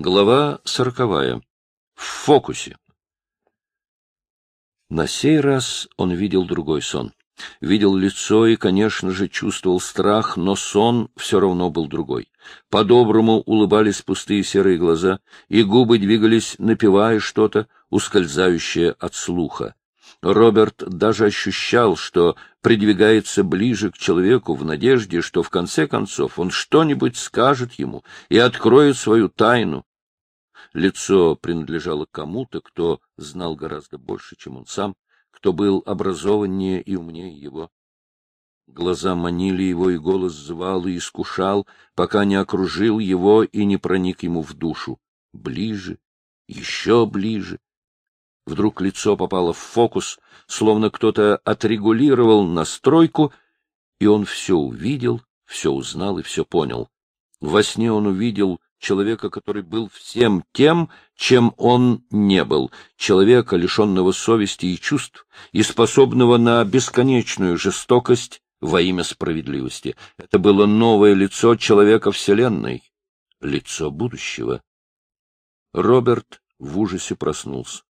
Глава сороковая. В фокусе. На сей раз он видел другой сон. Видел лицо и, конечно же, чувствовал страх, но сон все равно был другой. По-доброму улыбались пустые серые глаза, и губы двигались, напевая что-то, ускользающее от слуха. Роберт даже ощущал, что придвигается ближе к человеку в надежде, что в конце концов он что-нибудь скажет ему и откроет свою тайну, Лицо принадлежало кому-то, кто знал гораздо больше, чем он сам, кто был образованнее и умнее его. Глаза манили его, и голос звал и искушал, пока не окружил его и не проник ему в душу. Ближе, еще ближе. Вдруг лицо попало в фокус, словно кто-то отрегулировал настройку, и он все увидел, все узнал и все понял. Во сне он увидел человека, который был всем тем, чем он не был, человека, лишенного совести и чувств, и способного на бесконечную жестокость во имя справедливости. Это было новое лицо человека Вселенной, лицо будущего. Роберт в ужасе проснулся.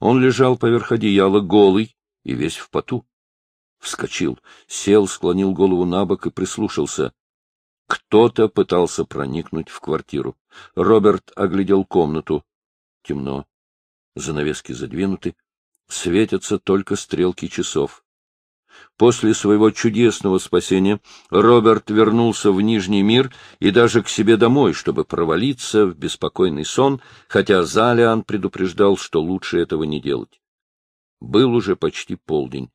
Он лежал поверх одеяла, голый и весь в поту. Вскочил, сел, склонил голову на бок и прислушался. Кто-то пытался проникнуть в квартиру. Роберт оглядел комнату. Темно. Занавески задвинуты. Светятся только стрелки часов. После своего чудесного спасения Роберт вернулся в Нижний мир и даже к себе домой, чтобы провалиться в беспокойный сон, хотя Залиан предупреждал, что лучше этого не делать. Был уже почти полдень.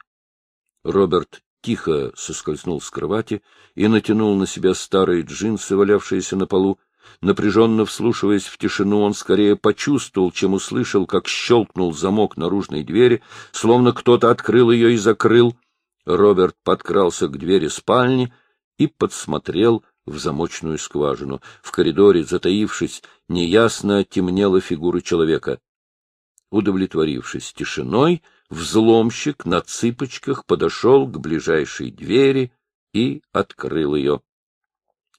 Роберт тихо соскользнул с кровати и натянул на себя старые джинсы, валявшиеся на полу. Напряженно вслушиваясь в тишину, он скорее почувствовал, чем услышал, как щелкнул замок наружной двери, словно кто-то открыл ее и закрыл. Роберт подкрался к двери спальни и подсмотрел в замочную скважину. В коридоре, затаившись, неясно темнела фигура человека. Удовлетворившись тишиной, взломщик на цыпочках подошел к ближайшей двери и открыл ее.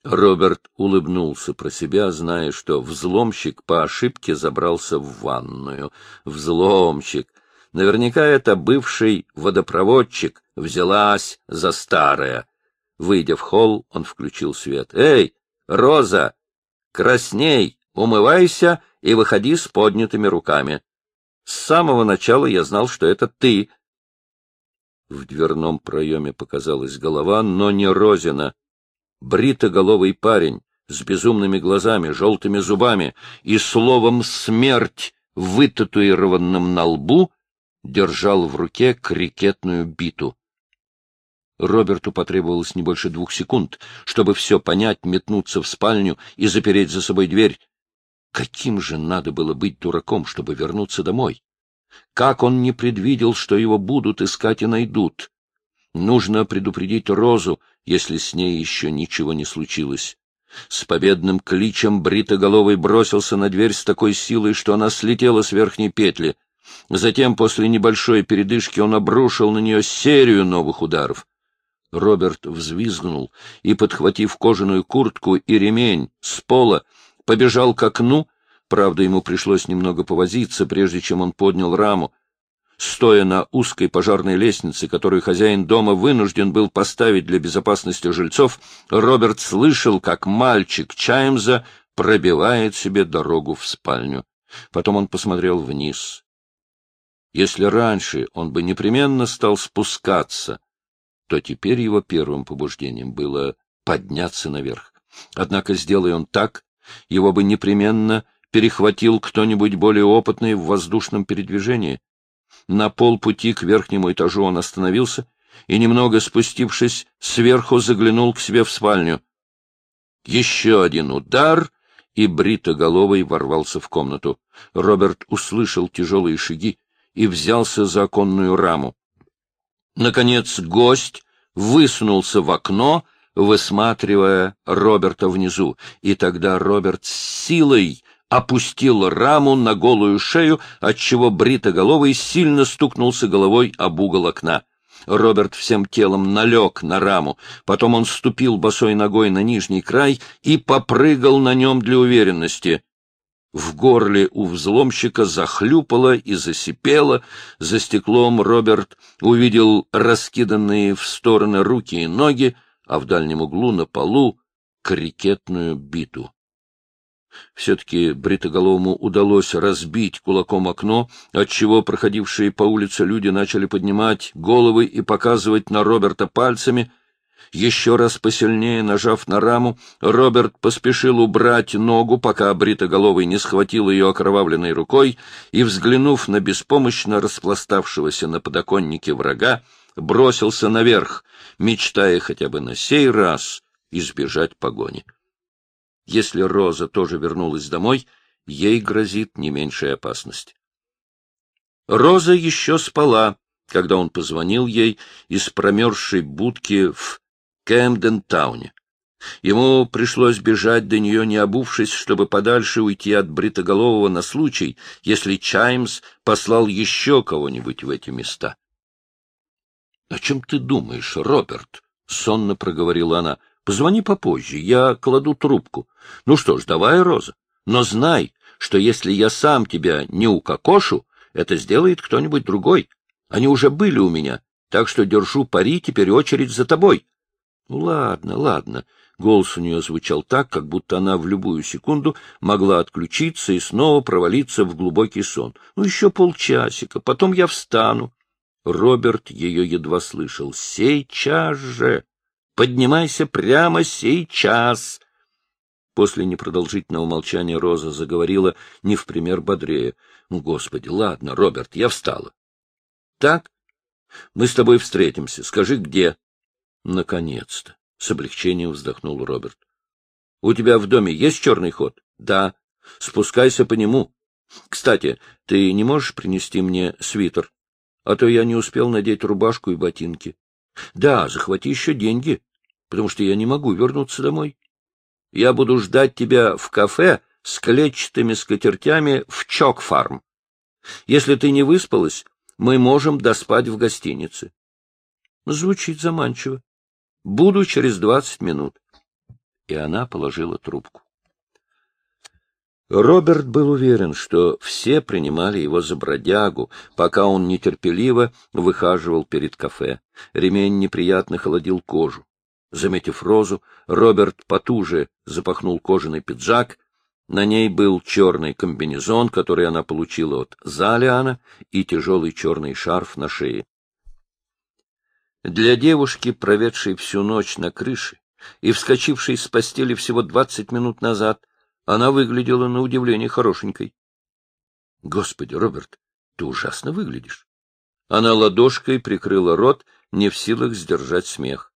Роберт улыбнулся про себя, зная, что взломщик по ошибке забрался в ванную. Взломщик! Наверняка это бывший водопроводчик взялась за старое. Выйдя в холл, он включил свет. — Эй, Роза! Красней! Умывайся и выходи с поднятыми руками. С самого начала я знал, что это ты. В дверном проеме показалась голова, но не Розина. Бритоголовый парень с безумными глазами, желтыми зубами и словом «смерть», вытатуированным на лбу, держал в руке крикетную биту. Роберту потребовалось не больше двух секунд, чтобы все понять, метнуться в спальню и запереть за собой дверь. Каким же надо было быть дураком, чтобы вернуться домой? Как он не предвидел, что его будут искать и найдут? Нужно предупредить Розу, если с ней еще ничего не случилось. С победным кличем Бритоголовый бросился на дверь с такой силой, что она слетела с верхней петли. Затем, после небольшой передышки, он обрушил на нее серию новых ударов. Роберт взвизгнул и, подхватив кожаную куртку и ремень с пола, побежал к окну, правда, ему пришлось немного повозиться, прежде чем он поднял раму. Стоя на узкой пожарной лестнице, которую хозяин дома вынужден был поставить для безопасности жильцов, Роберт слышал, как мальчик Чаймза пробивает себе дорогу в спальню. Потом он посмотрел вниз. Если раньше он бы непременно стал спускаться, то теперь его первым побуждением было подняться наверх. Однако, сделай он так, его бы непременно перехватил кто-нибудь более опытный в воздушном передвижении. На полпути к верхнему этажу он остановился и, немного спустившись, сверху заглянул к себе в спальню. Еще один удар, и бритоголовый ворвался в комнату. Роберт услышал тяжелые шаги и взялся за оконную раму. Наконец гость высунулся в окно, высматривая Роберта внизу, и тогда Роберт с силой опустил раму на голую шею, отчего бритоголовый сильно стукнулся головой об угол окна. Роберт всем телом налег на раму, потом он ступил босой ногой на нижний край и попрыгал на нем для уверенности. В горле у взломщика захлюпало и засипело. За стеклом Роберт увидел раскиданные в стороны руки и ноги, а в дальнем углу на полу крикетную биту. Все-таки Бритоголовому удалось разбить кулаком окно, отчего проходившие по улице люди начали поднимать головы и показывать на Роберта пальцами — еще раз посильнее нажав на раму, Роберт поспешил убрать ногу, пока бритоголовый не схватил ее окровавленной рукой, и, взглянув на беспомощно распластавшегося на подоконнике врага, бросился наверх, мечтая хотя бы на сей раз избежать погони. Если Роза тоже вернулась домой, ей грозит не меньшая опасность. Роза еще спала, когда он позвонил ей из промерзшей будки в Кэмден-тауне. Ему пришлось бежать до нее, не обувшись, чтобы подальше уйти от Бритоголового на случай, если Чаймс послал еще кого-нибудь в эти места. — О чем ты думаешь, Роберт? — сонно проговорила она. — Позвони попозже, я кладу трубку. Ну что ж, давай, Роза, но знай, что если я сам тебя не укокошу, это сделает кто-нибудь другой. Они уже были у меня, так что держу пари, теперь очередь за тобой. — Ну, ладно, ладно. Голос у нее звучал так, как будто она в любую секунду могла отключиться и снова провалиться в глубокий сон. Ну, еще полчасика, потом я встану. Роберт ее едва слышал. — Сейчас же! Поднимайся прямо сейчас! После непродолжительного молчания Роза заговорила не в пример бодрее. — Ну, Господи, ладно, Роберт, я встала. — Так? Мы с тобой встретимся. Скажи, где? Наконец-то! — с облегчением вздохнул Роберт. — У тебя в доме есть черный ход? — Да. Спускайся по нему. Кстати, ты не можешь принести мне свитер? А то я не успел надеть рубашку и ботинки. Да, захвати еще деньги, потому что я не могу вернуться домой. Я буду ждать тебя в кафе с клетчатыми скатертями в Чок-фарм. Если ты не выспалась, мы можем доспать в гостинице. Звучит заманчиво. Буду через двадцать минут. И она положила трубку. Роберт был уверен, что все принимали его за бродягу, пока он нетерпеливо выхаживал перед кафе. Ремень неприятно холодил кожу. Заметив розу, Роберт потуже запахнул кожаный пиджак. На ней был черный комбинезон, который она получила от Залиана, и тяжелый черный шарф на шее. Для девушки, проведшей всю ночь на крыше и вскочившей с постели всего двадцать минут назад, она выглядела на удивление хорошенькой. — Господи, Роберт, ты ужасно выглядишь. Она ладошкой прикрыла рот, не в силах сдержать смех.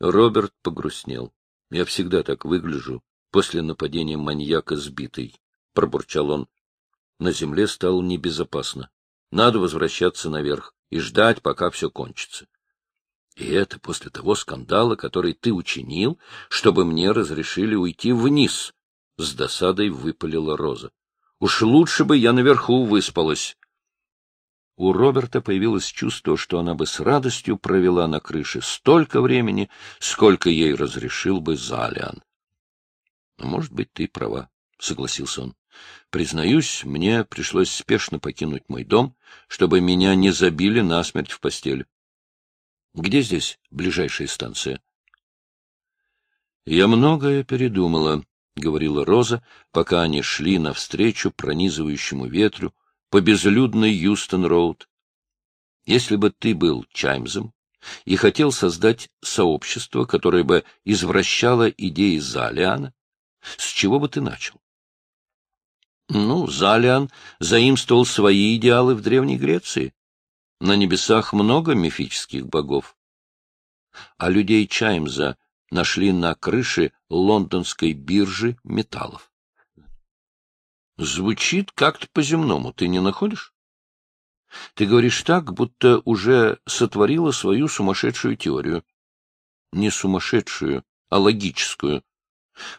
Роберт погрустнел. — Я всегда так выгляжу после нападения маньяка сбитый, — пробурчал он. На земле стало небезопасно. Надо возвращаться наверх и ждать, пока все кончится. И это после того скандала, который ты учинил, чтобы мне разрешили уйти вниз, — с досадой выпалила Роза. Уж лучше бы я наверху выспалась. У Роберта появилось чувство, что она бы с радостью провела на крыше столько времени, сколько ей разрешил бы Залиан. — Может быть, ты права, — согласился он. — Признаюсь, мне пришлось спешно покинуть мой дом, чтобы меня не забили насмерть в постель. Где здесь ближайшая станция? — Я многое передумала, — говорила Роза, пока они шли навстречу пронизывающему ветру по безлюдной Юстон-Роуд. Если бы ты был Чаймзом и хотел создать сообщество, которое бы извращало идеи Залиана, с чего бы ты начал? Ну, Залиан заимствовал свои идеалы в Древней Греции. На небесах много мифических богов. А людей Чаймза нашли на крыше лондонской биржи металлов. Звучит как-то по-земному, ты не находишь? Ты говоришь так, будто уже сотворила свою сумасшедшую теорию. Не сумасшедшую, а логическую.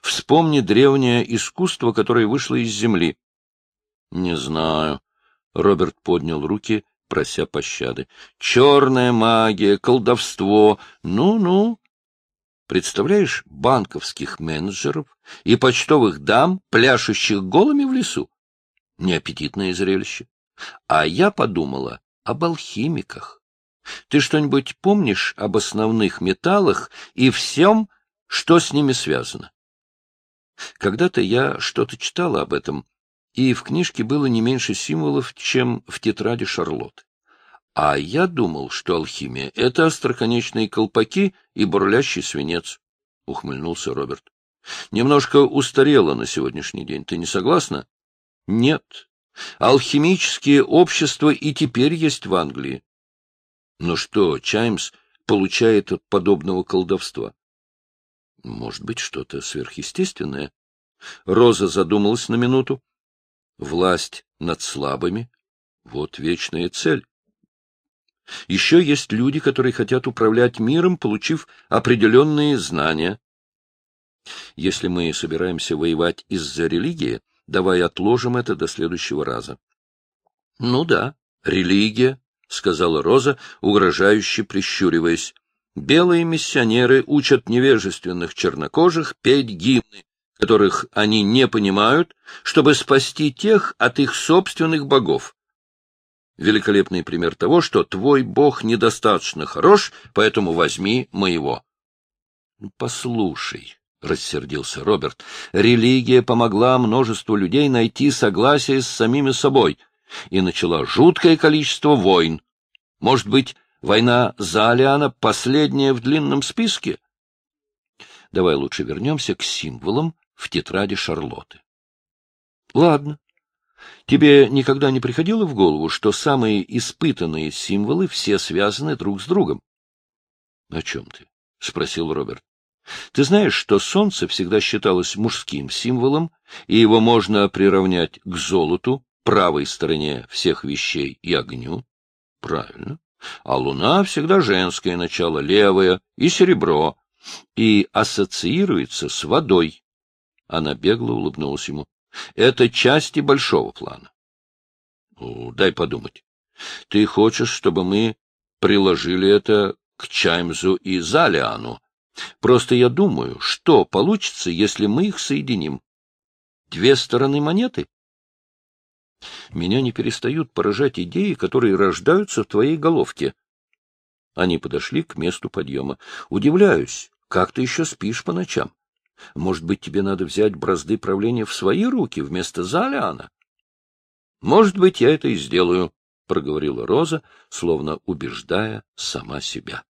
Вспомни древнее искусство, которое вышло из земли. Не знаю. Роберт поднял руки прося пощады. Черная магия, колдовство. Ну-ну. Представляешь банковских менеджеров и почтовых дам, пляшущих голыми в лесу? Неаппетитное зрелище. А я подумала об алхимиках. Ты что-нибудь помнишь об основных металлах и всем, что с ними связано? Когда-то я что-то читала об этом, и в книжке было не меньше символов, чем в тетради Шарлотты. А я думал, что алхимия — это остроконечные колпаки и бурлящий свинец, — ухмыльнулся Роберт. — Немножко устарело на сегодняшний день. Ты не согласна? — Нет. Алхимические общества и теперь есть в Англии. Но что Чаймс получает от подобного колдовства? Может быть, что-то сверхъестественное? Роза задумалась на минуту. Власть над слабыми — вот вечная цель. Еще есть люди, которые хотят управлять миром, получив определенные знания. Если мы собираемся воевать из-за религии, давай отложим это до следующего раза. — Ну да, религия, — сказала Роза, угрожающе прищуриваясь. — Белые миссионеры учат невежественных чернокожих петь гимны, которых они не понимают, чтобы спасти тех от их собственных богов. Великолепный пример того, что твой бог недостаточно хорош, поэтому возьми моего. Ну, — Послушай, — рассердился Роберт, — религия помогла множеству людей найти согласие с самими собой и начала жуткое количество войн. Может быть, война за Алиана последняя в длинном списке? Давай лучше вернемся к символам в тетради Шарлотты. — Ладно, Тебе никогда не приходило в голову, что самые испытанные символы все связаны друг с другом? — О чем ты? — спросил Роберт. — Ты знаешь, что солнце всегда считалось мужским символом, и его можно приравнять к золоту, правой стороне всех вещей и огню? — Правильно. А луна всегда женское начало, левое, и серебро, и ассоциируется с водой. Она бегло улыбнулась ему. Это части большого плана. Ну, дай подумать. Ты хочешь, чтобы мы приложили это к Чаймзу и Залиану? Просто я думаю, что получится, если мы их соединим. Две стороны монеты? Меня не перестают поражать идеи, которые рождаются в твоей головке. Они подошли к месту подъема. Удивляюсь, как ты еще спишь по ночам? Может быть, тебе надо взять бразды правления в свои руки вместо Залиана? — Может быть, я это и сделаю, — проговорила Роза, словно убеждая сама себя.